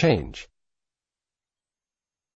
change.